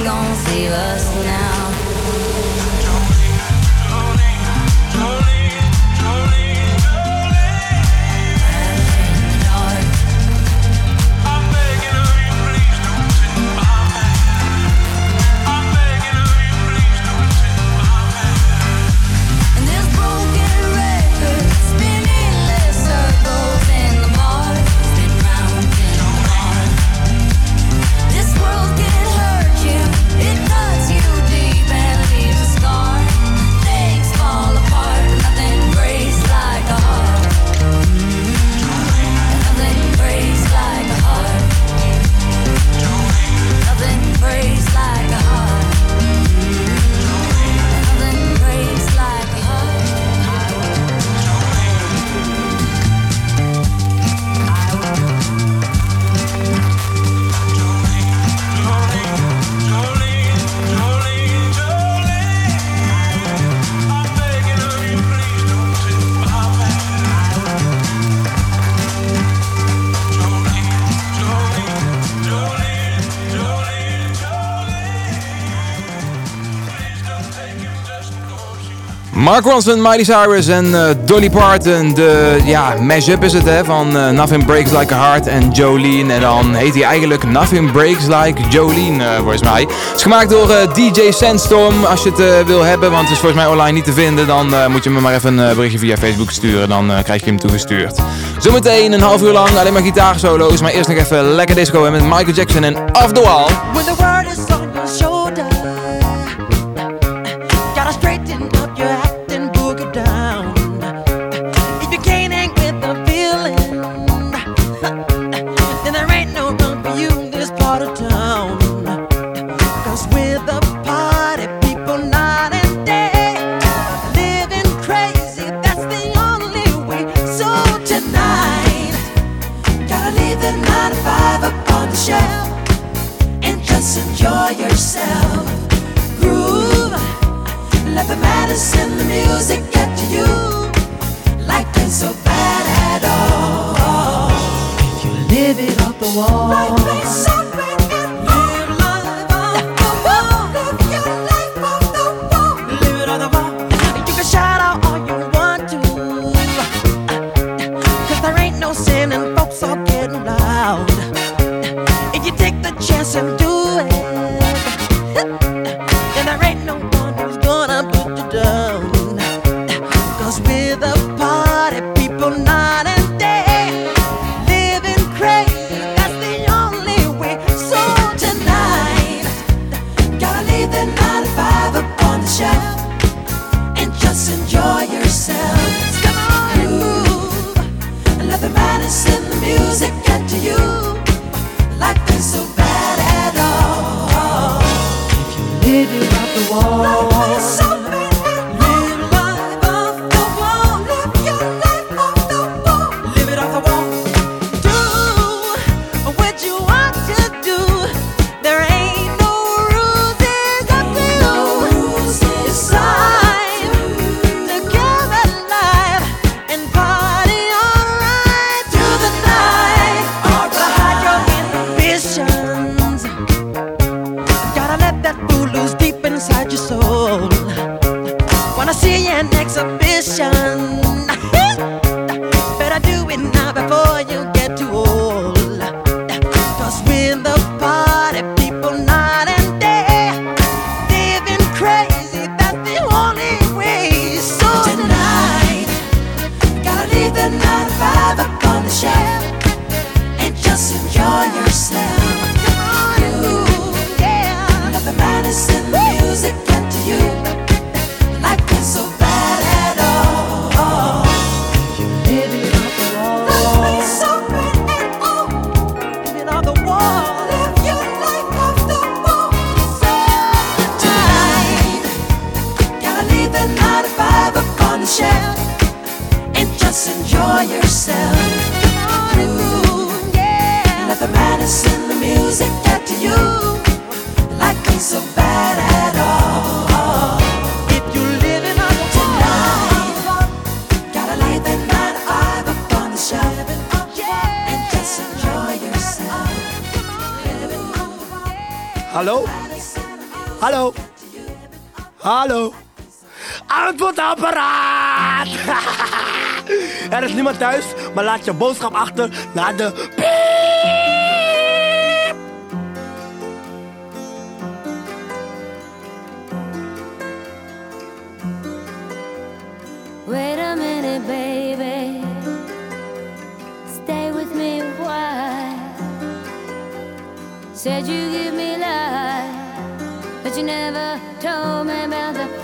gonna save us now. Mark Ronson, Miley Cyrus en uh, Dolly Parton. De ja, mashup is het hè, van uh, Nothing Breaks Like a Heart en Jolene. En dan heet hij eigenlijk Nothing Breaks Like Jolene, uh, volgens mij. Het is gemaakt door DJ Sandstorm. Als je het wil hebben, want het is volgens mij online niet te vinden... dan moet je me maar even een berichtje via Facebook sturen. Dan krijg je hem toegestuurd. Zometeen een half uur lang alleen maar gitaarsolo's. Maar eerst nog even lekker disco met Michael Jackson en Off The Wall. Medicine, the music get to you. Life ain't so bad at all. If you live it off the wall. Hallo? Hallo? Hallo? Antwoordapparaat! er is niemand thuis, maar laat je boodschap achter na de piep. Wait a minute, baby. Stay with me why. Said you give me never told me about the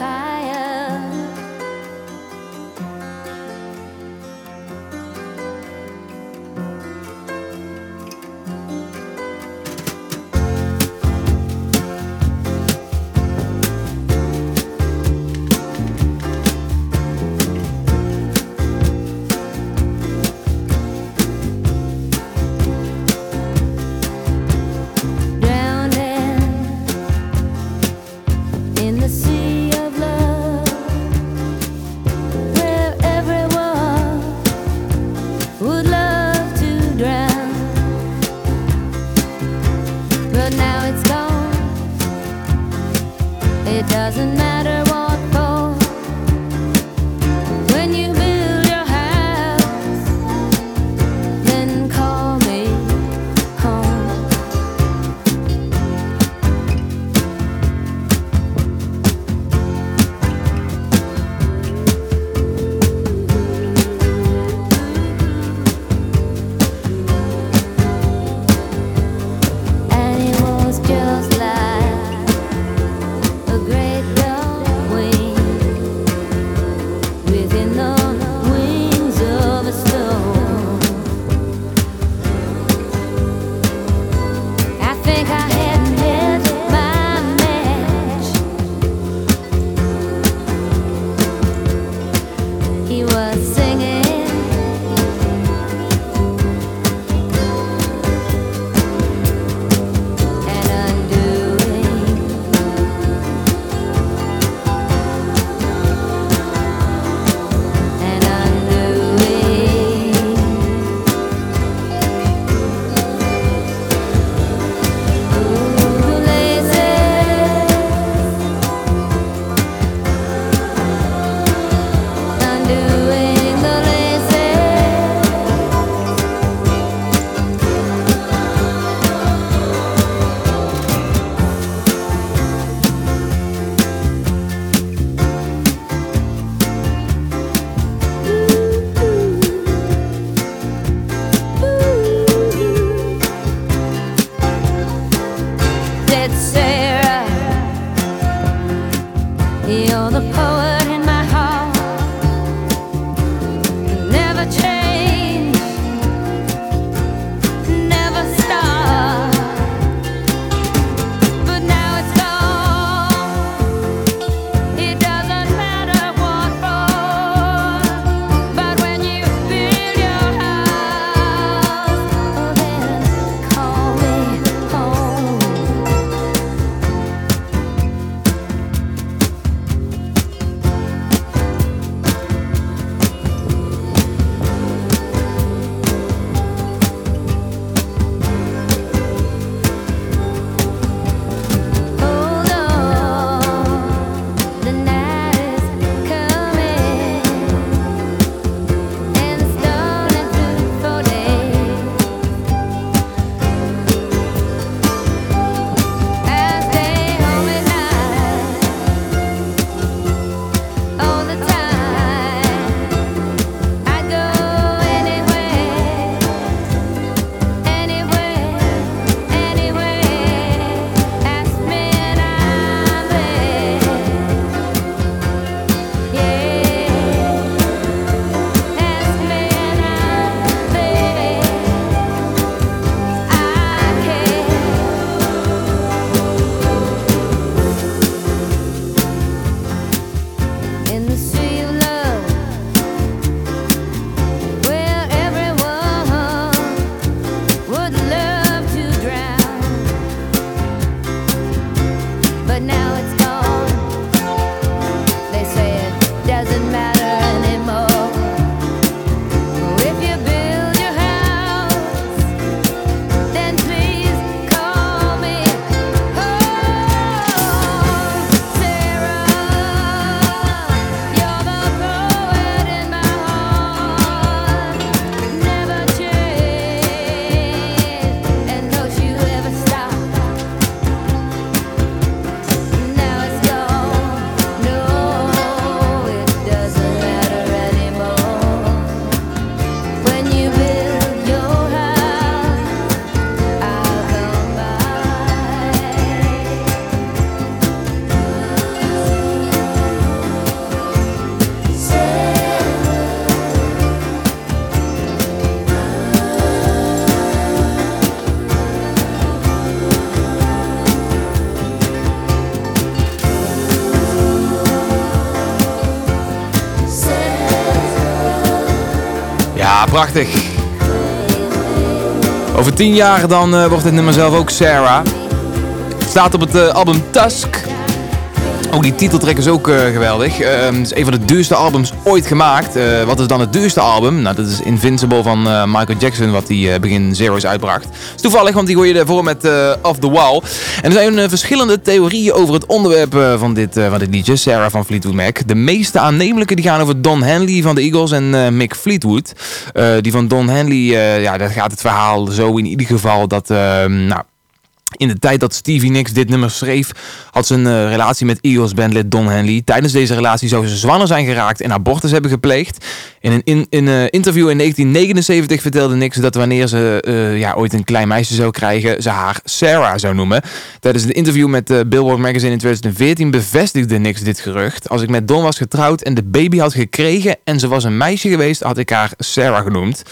prachtig. Over tien jaar dan uh, wordt het nummer zelf ook Sarah. Staat op het uh, album Tusk. Ook die titeltrack is ook uh, geweldig. Uh, het is een van de duurste albums ooit gemaakt. Uh, wat is dan het duurste album? Nou, dat is Invincible van Michael Jackson, wat hij begin Zero's uitbracht. Dat is toevallig, want die gooi je ervoor met Off the Wall. En er zijn verschillende theorieën over het onderwerp van, dit, van dit liedje, Sarah van Fleetwood Mac. De meeste aannemelijke die gaan over Don Henley van de Eagles en Mick Fleetwood. die van Don Henley, ja, daar gaat het verhaal zo in ieder geval dat... nou, in de tijd dat Stevie Nicks dit nummer schreef, had ze een uh, relatie met Eagles bandlid Don Henley. Tijdens deze relatie zou ze zwanger zijn geraakt en abortus hebben gepleegd. In een in, uh, interview in 1979 vertelde Nicks dat wanneer ze uh, ja, ooit een klein meisje zou krijgen, ze haar Sarah zou noemen. Tijdens een interview met Billboard Magazine in 2014 bevestigde Nicks dit gerucht. Als ik met Don was getrouwd en de baby had gekregen en ze was een meisje geweest, had ik haar Sarah genoemd.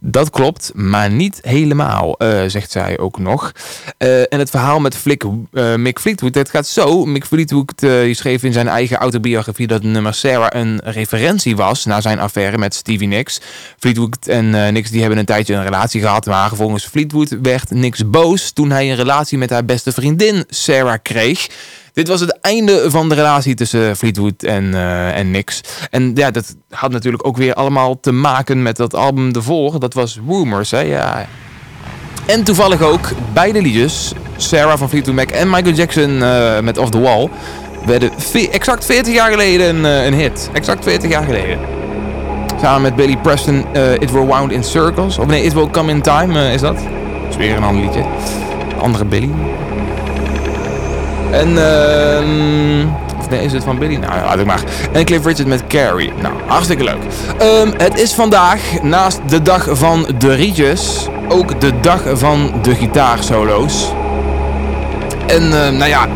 Dat klopt, maar niet helemaal, uh, zegt zij ook nog. Uh, en het verhaal met Flick, uh, Mick Fleetwood, het gaat zo. Mick Fleetwood schreef in zijn eigen autobiografie dat nummer Sarah een referentie was naar zijn affaire met Stevie Nicks. Fleetwood en Nicks die hebben een tijdje een relatie gehad, maar volgens Fleetwood werd Nicks boos toen hij een relatie met haar beste vriendin Sarah kreeg. Dit was het einde van de relatie tussen Fleetwood en, uh, en Nix. En ja, dat had natuurlijk ook weer allemaal te maken met dat album ervoor. Dat was Rumors, hè? Ja. En toevallig ook beide liedjes, Sarah van Fleetwood Mac en Michael Jackson uh, met Off The Wall, werden exact 40 jaar geleden een, een hit. Exact 40 jaar geleden. Samen met Billy Preston, It Will Wound in Circles. Of nee, It Will Come In Time is dat. Dat is weer een ander liedje. Andere Billy. En, uh, of nee, is het van Billy? Nou, laat ik maar. En Cliff Richard met Carrie. Nou, hartstikke leuk. Um, het is vandaag, naast de dag van de rietjes, ook de dag van de gitaarsolo's. En, uh, nou ja,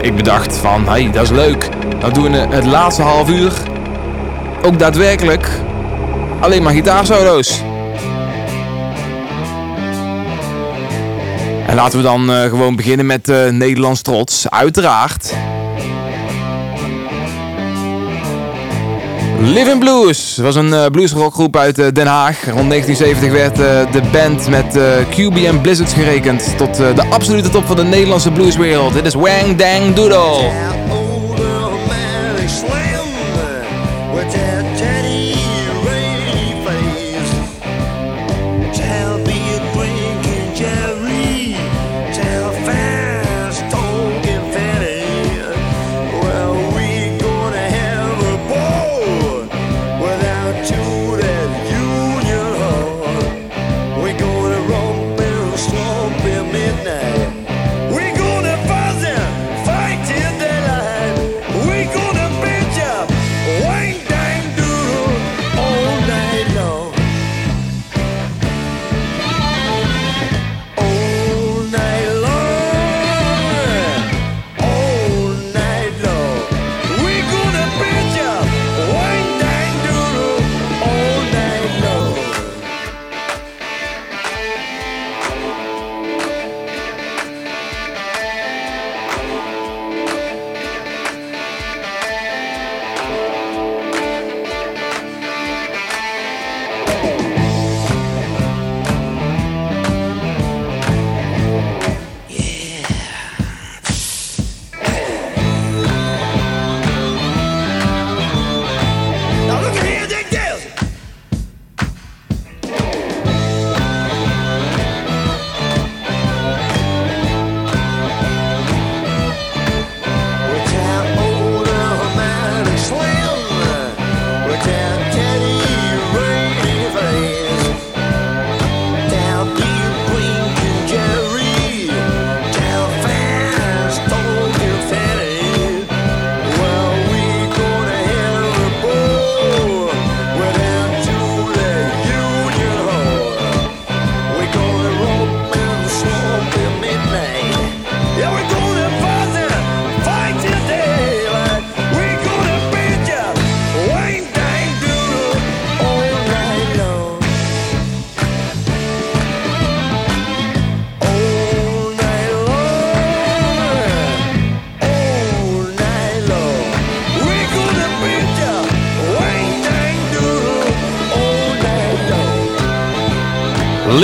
ik bedacht van, hey, dat is leuk. Dan doen we het laatste half uur ook daadwerkelijk alleen maar gitaarsolo's. En laten we dan uh, gewoon beginnen met uh, Nederlands trots. Uiteraard. Living Blues was een uh, bluesrockgroep uit Den Haag. Rond 1970 werd de band met QB en Blizzards gerekend tot de absolute top van de Nederlandse blueswereld. Dit is Wang Dang Doodle.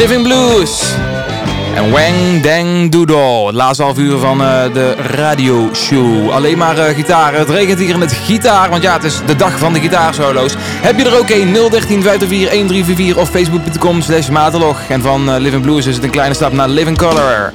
Living Blues. En Wang Dang Doodle. Het laatste half uur van uh, de radioshow. Alleen maar uh, gitaar. Het regent hier in het gitaar. Want ja, het is de dag van de gitaarsolo's. Heb je er ook een? 013 504 1344 of facebook.com slash matelog. En van uh, Living Blues is het een kleine stap naar Living Color.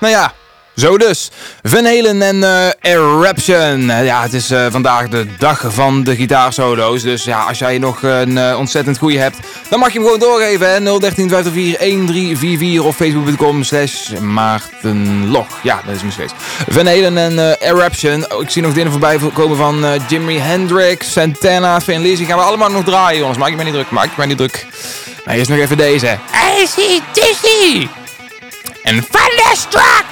Nou ja, zo dus. Van Halen en uh, Eruption. Eh, ja, het is uh, vandaag de dag van de gitaarsolo's. Dus ja, als jij nog een ontzettend goede hebt, dan mag je hem gewoon doorgeven. Hè? 013 1344 of facebook.com slash maartenlog. Ja, dat is mijn steeds. Van Halen en Eruption. Oh, ik zie nog dingen voorbij komen van Jimi Hendrix, Santana, Van Lizzy. Gaan we allemaal nog draaien, jongens. Maak je mij niet druk. Maak je mij niet druk. Maar eerst nog even deze. ACDC! En Thunderstruck!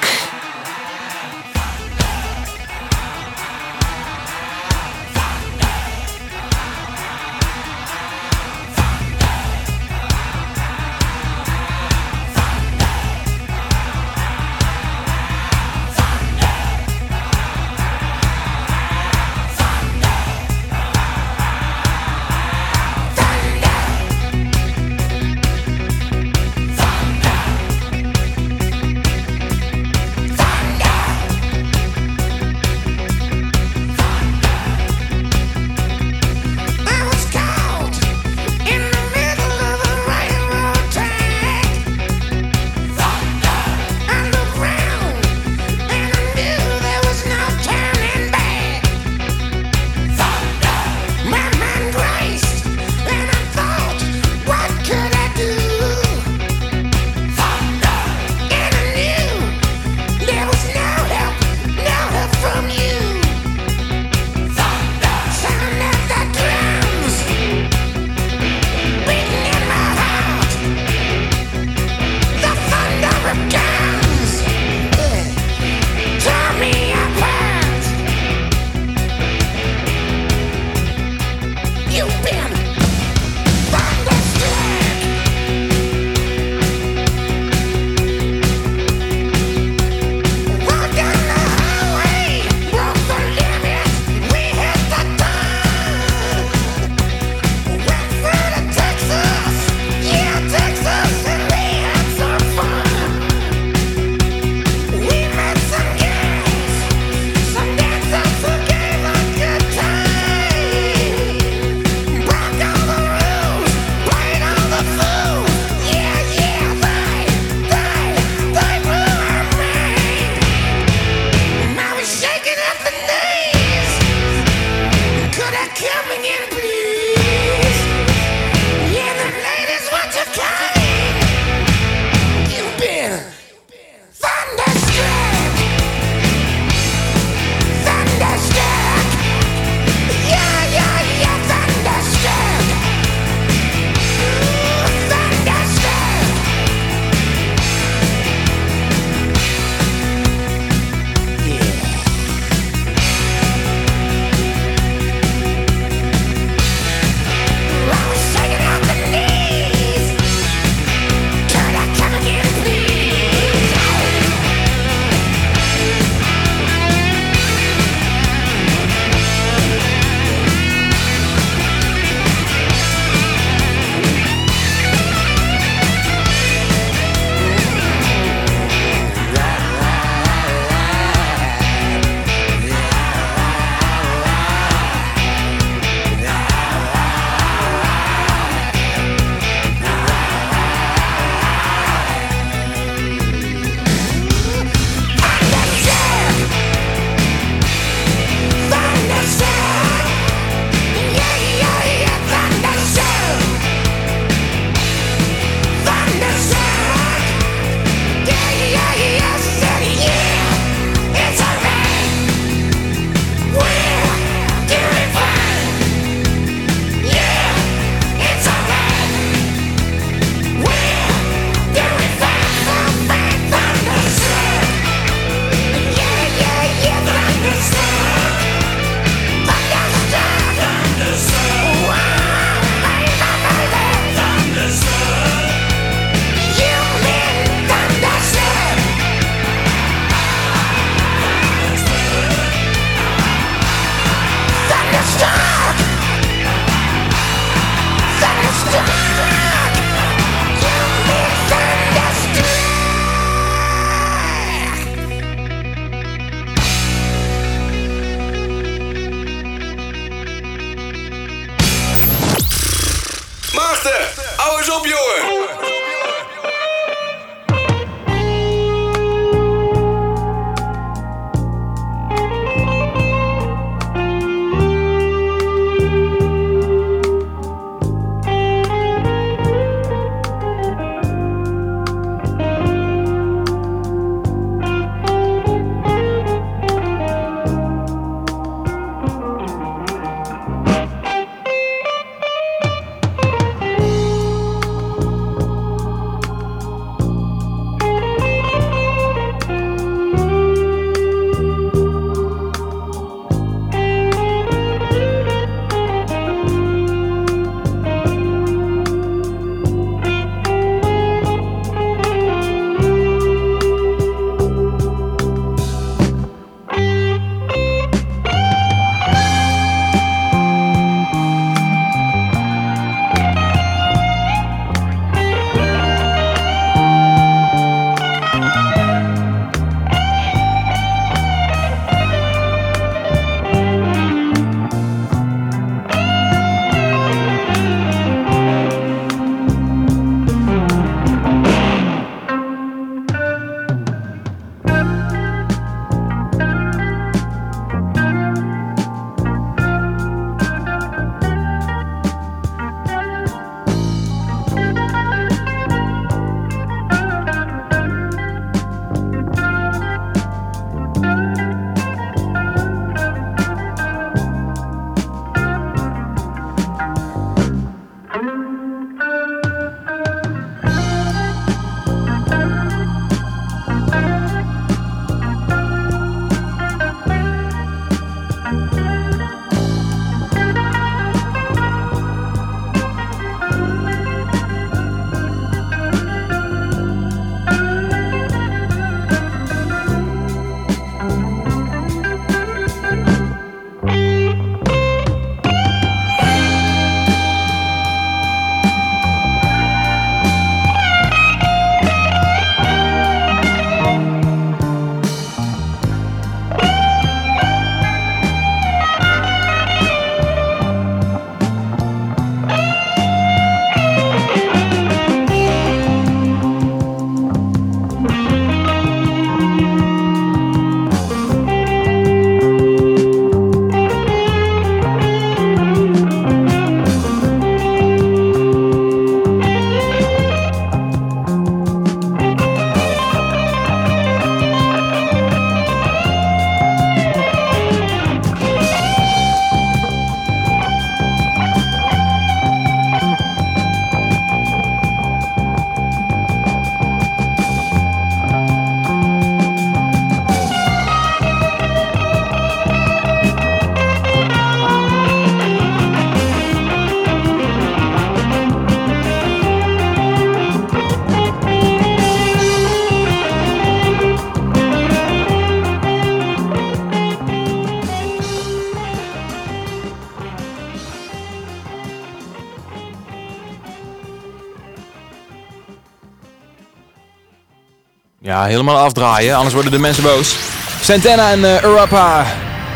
Helemaal afdraaien, anders worden de mensen boos. Santana en uh, Europa.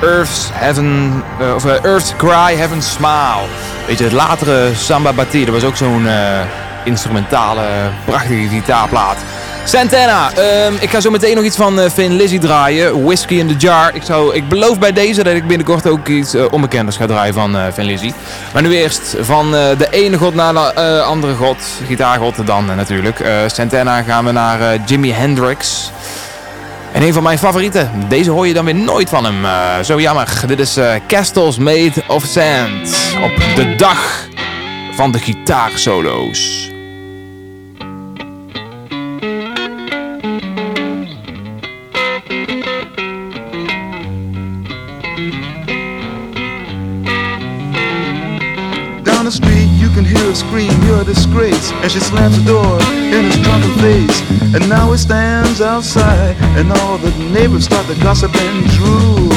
Earth's Heaven, uh, of uh, Cry, Heaven Smile. Weet je, het latere Samba Bati, dat was ook zo'n instrumentale, prachtige gitaarplaat. Santana, um, ik ga zo meteen nog iets van uh, Finn Lizzy draaien. Whiskey in the Jar. Ik, zou, ik beloof bij deze dat ik binnenkort ook iets uh, onbekenders ga draaien van uh, Finn Lizzy. Maar nu eerst van de ene god naar de andere god. Gitaargod dan natuurlijk. Santana gaan we naar Jimi Hendrix. En een van mijn favorieten. Deze hoor je dan weer nooit van hem. zo jammer. Dit is Castles Made of Sand. Op de dag van de gitaarsolo's. Scream, you're a disgrace. And she slams the door in his drunken face. And now he stands outside, and all the neighbors start to gossip and drool.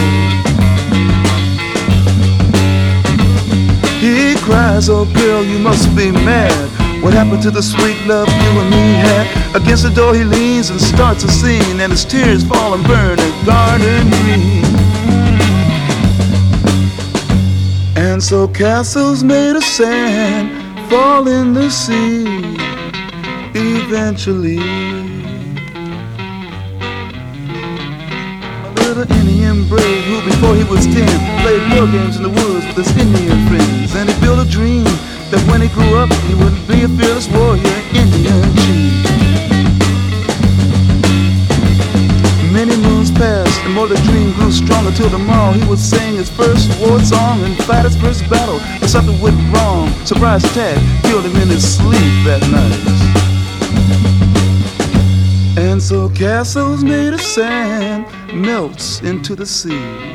He cries, oh girl, you must be mad. What happened to the sweet love you and me had? Against the door he leans and starts a scene, and his tears fall and burn in garden green. And so castles made of sand fall in the sea eventually. A little Indian brave who, before he was ten, played war games in the woods with his Indian friends. And he built a dream that when he grew up, he would be a fearless warrior, Indian chief. Many moons passed, and more the dream grew stronger till tomorrow he would sing his first war song and fight his first battle. But something went wrong. Surprise attack killed him in his sleep that night. And so castles made of sand melts into the sea.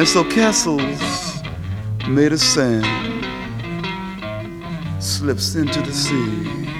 and so castles made of sand slips into the sea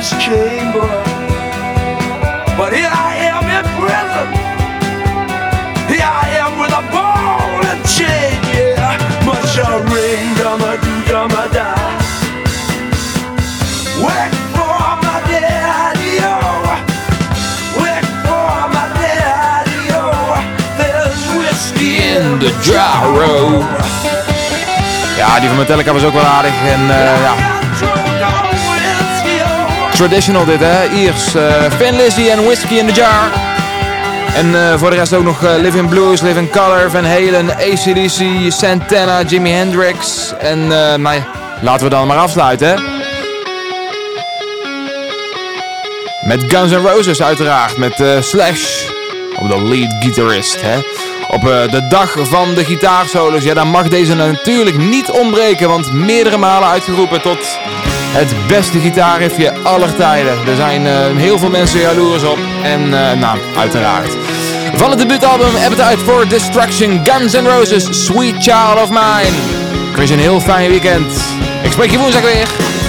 Molly's chamber. But here I am in prison. Here I am with a ball and chain, yeah. Much a ring, dumma do, dumma da. Wait for my daddy, oh. Wait for my daddy, oh. There's whiskey in De Jarro. Ja, die van Metallica was ook wel aardig. En eh, ja, traditional dit hè. Iers, eh Thin Lizzy en Whiskey in the Jar. En eh, voor de rest ook nog eh, Live in Blues, Live in Color, Van Halen, ACDC, Santana, Jimi Hendrix. En eh, ja, laten we dan maar afsluiten hè. Met Guns N' Roses uiteraard, met eh, Slash op de lead guitarist. Hè? Op eh, de dag van de gitaarsolos, ja, dan mag deze natuurlijk niet ontbreken, want meerdere malen uitgeroepen tot het beste gitaarriffje aller tijden. Er zijn eh, heel veel mensen jaloers op en eh, nou, uiteraard. Van het debuutalbum Appetite for Destruction, Guns N' Roses, Sweet Child of Mine. Ik wens je een heel fijn weekend. Ik spreek je woensdag weer.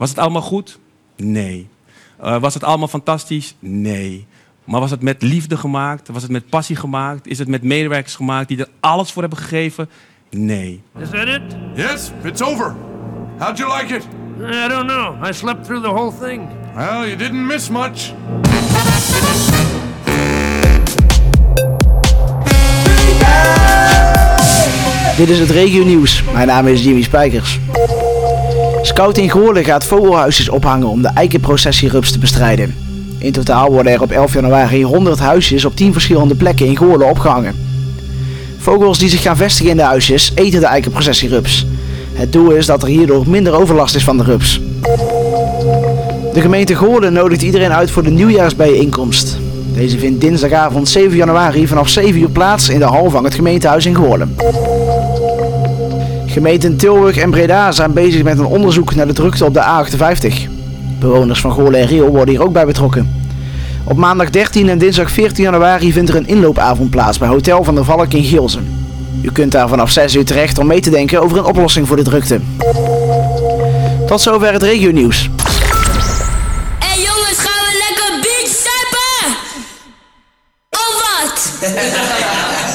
Was het allemaal goed? Nee. Eh, was het allemaal fantastisch? Nee. Maar was het met liefde gemaakt? Was het met passie gemaakt? Is het met medewerkers gemaakt die er alles voor hebben gegeven? Nee. Is that it? Yes, it's over. How'd you like it? I don't know. I slept through the whole thing. Well, you didn't miss much. Dit is het regio nieuws. Mijn naam is Jimmy Spijkers. Scout in Goorlen gaat vogelhuisjes ophangen om de eikenprocessierups te bestrijden. In totaal worden er op 11 januari 100 huisjes op 10 verschillende plekken in Goorlen opgehangen. Vogels die zich gaan vestigen in de huisjes eten de eikenprocessierups. Het doel is dat er hierdoor minder overlast is van de rups. De gemeente Goorlen nodigt iedereen uit voor de nieuwjaarsbijeenkomst. Deze vindt dinsdagavond 7 januari vanaf 7 uur plaats in de hal van het gemeentehuis in Goorlen. Gemeenten Tilburg en Breda zijn bezig met een onderzoek naar de drukte op de A58. Bewoners van Goorlen en Riel worden hier ook bij betrokken. Op maandag 13 en dinsdag 14 januari vindt er een inloopavond plaats bij Hotel van der Valk in Gielsen. U kunt daar vanaf 6 uur terecht om mee te denken over een oplossing voor de drukte. Tot zover het regio nieuws. Hey jongens, gaan we lekker beach zappen? Of wat?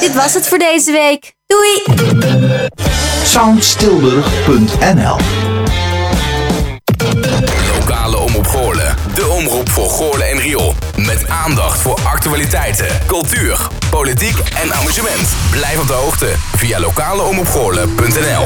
Dit was het voor deze week. Doei! Soundstilburg.nl Lokale Omroep Goorlen. De omroep voor Goorlen en Riool. Met aandacht voor actualiteiten, cultuur, politiek en amusement. Blijf op de hoogte via lokaleomroepgoorlen.nl